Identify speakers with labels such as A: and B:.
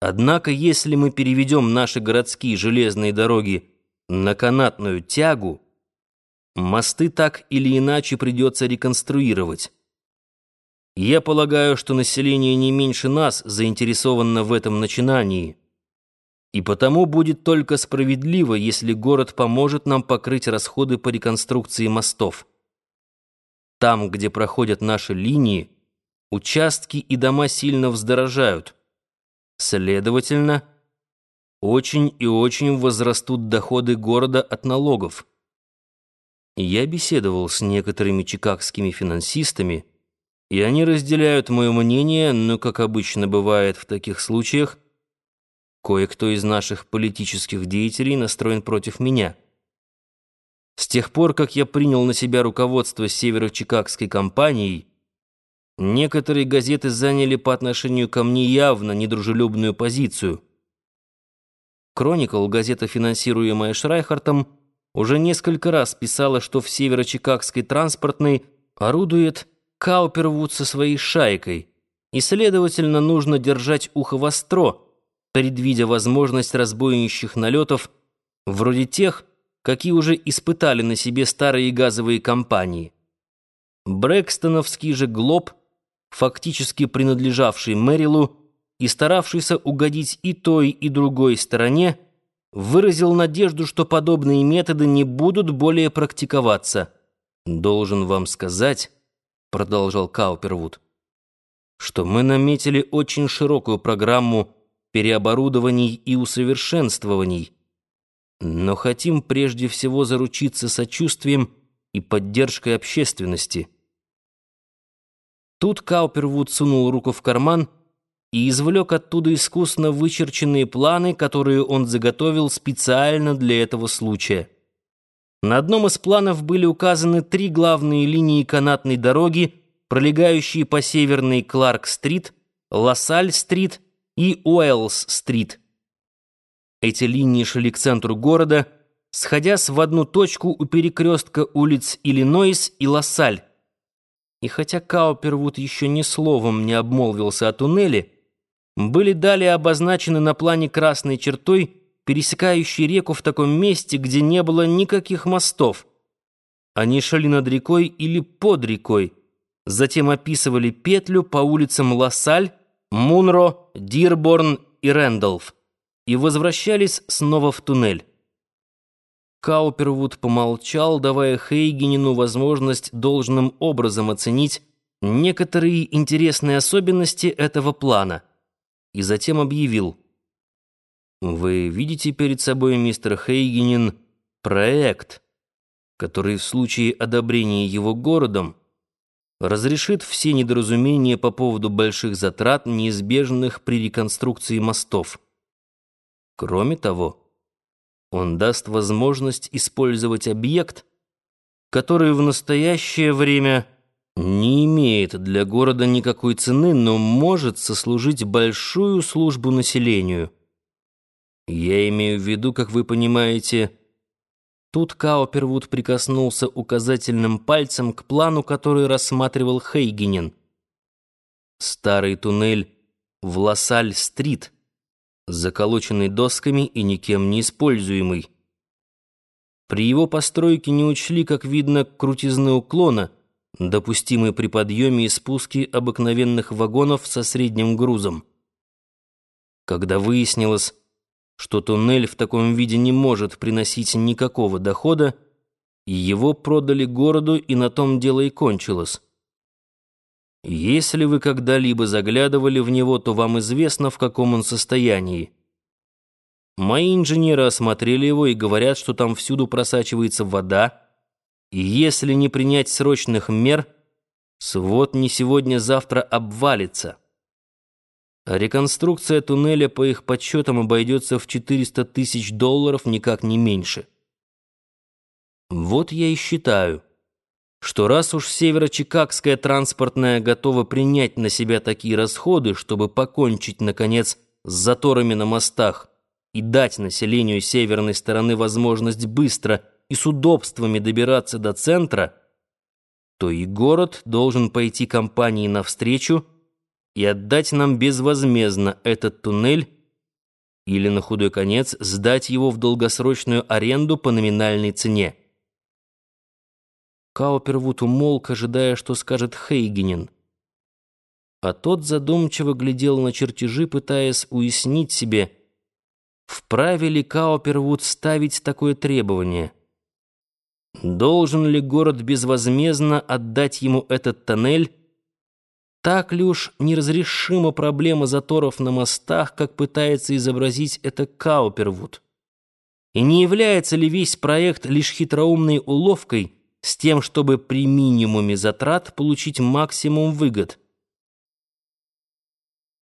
A: Однако, если мы переведем наши городские железные дороги на канатную тягу, мосты так или иначе придется реконструировать. Я полагаю, что население не меньше нас заинтересовано в этом начинании, и потому будет только справедливо, если город поможет нам покрыть расходы по реконструкции мостов. Там, где проходят наши линии, участки и дома сильно вздорожают. Следовательно, очень и очень возрастут доходы города от налогов. Я беседовал с некоторыми чикагскими финансистами, и они разделяют мое мнение, но, как обычно бывает в таких случаях, кое-кто из наших политических деятелей настроен против меня. С тех пор, как я принял на себя руководство северо-чикагской компанией, некоторые газеты заняли по отношению ко мне явно недружелюбную позицию. «Кроникл», газета, финансируемая Шрайхартом, уже несколько раз писала, что в северо-чикагской транспортной орудует Каупервуд со своей шайкой, и, следовательно, нужно держать ухо востро, предвидя возможность разбойничьих налетов, вроде тех, какие уже испытали на себе старые газовые компании. Брэкстоновский же «Глоб», фактически принадлежавший Мэрилу и старавшийся угодить и той, и другой стороне, выразил надежду, что подобные методы не будут более практиковаться. «Должен вам сказать», — продолжал Каупервуд, «что мы наметили очень широкую программу переоборудований и усовершенствований, но хотим прежде всего заручиться сочувствием и поддержкой общественности». Тут Каупервуд сунул руку в карман и извлек оттуда искусно вычерченные планы, которые он заготовил специально для этого случая. На одном из планов были указаны три главные линии канатной дороги, пролегающие по северной Кларк-стрит, Лассаль-стрит и Уэллс-стрит. Эти линии шли к центру города, сходясь в одну точку у перекрестка улиц Иллинойс и Лассаль. И хотя Каупервуд еще ни словом не обмолвился о туннеле, были далее обозначены на плане красной чертой, пересекающей реку в таком месте, где не было никаких мостов. Они шли над рекой или под рекой, затем описывали петлю по улицам Лассаль, Мунро, Дирборн и Рэндалф и возвращались снова в туннель. Каупервуд помолчал, давая Хейгенину возможность должным образом оценить некоторые интересные особенности этого плана — и затем объявил. «Вы видите перед собой, мистер Хейгенин, проект, который в случае одобрения его городом разрешит все недоразумения по поводу больших затрат, неизбежных при реконструкции мостов. Кроме того, он даст возможность использовать объект, который в настоящее время не имеет для города никакой цены, но может сослужить большую службу населению. Я имею в виду, как вы понимаете, тут Каупервуд прикоснулся указательным пальцем к плану, который рассматривал Хейгенен. Старый туннель в Лассаль-стрит, заколоченный досками и никем не используемый. При его постройке не учли, как видно, крутизны уклона — допустимые при подъеме и спуске обыкновенных вагонов со средним грузом. Когда выяснилось, что туннель в таком виде не может приносить никакого дохода, его продали городу, и на том дело и кончилось. Если вы когда-либо заглядывали в него, то вам известно, в каком он состоянии. Мои инженеры осмотрели его и говорят, что там всюду просачивается вода, и если не принять срочных мер, свод не сегодня-завтра обвалится. А реконструкция туннеля, по их подсчетам, обойдется в 400 тысяч долларов, никак не меньше. Вот я и считаю, что раз уж северо-чикагская транспортная готова принять на себя такие расходы, чтобы покончить, наконец, с заторами на мостах и дать населению северной стороны возможность быстро – и с удобствами добираться до центра, то и город должен пойти компании навстречу и отдать нам безвозмездно этот туннель или на худой конец сдать его в долгосрочную аренду по номинальной цене. Каупервуд умолк, ожидая, что скажет Хейгенин. А тот задумчиво глядел на чертежи, пытаясь уяснить себе, вправе ли Каупервуд ставить такое требование. Должен ли город безвозмездно отдать ему этот тоннель, так ли уж неразрешима проблема заторов на мостах, как пытается изобразить это Каупервуд? И не является ли весь проект лишь хитроумной уловкой с тем, чтобы при минимуме затрат получить максимум выгод –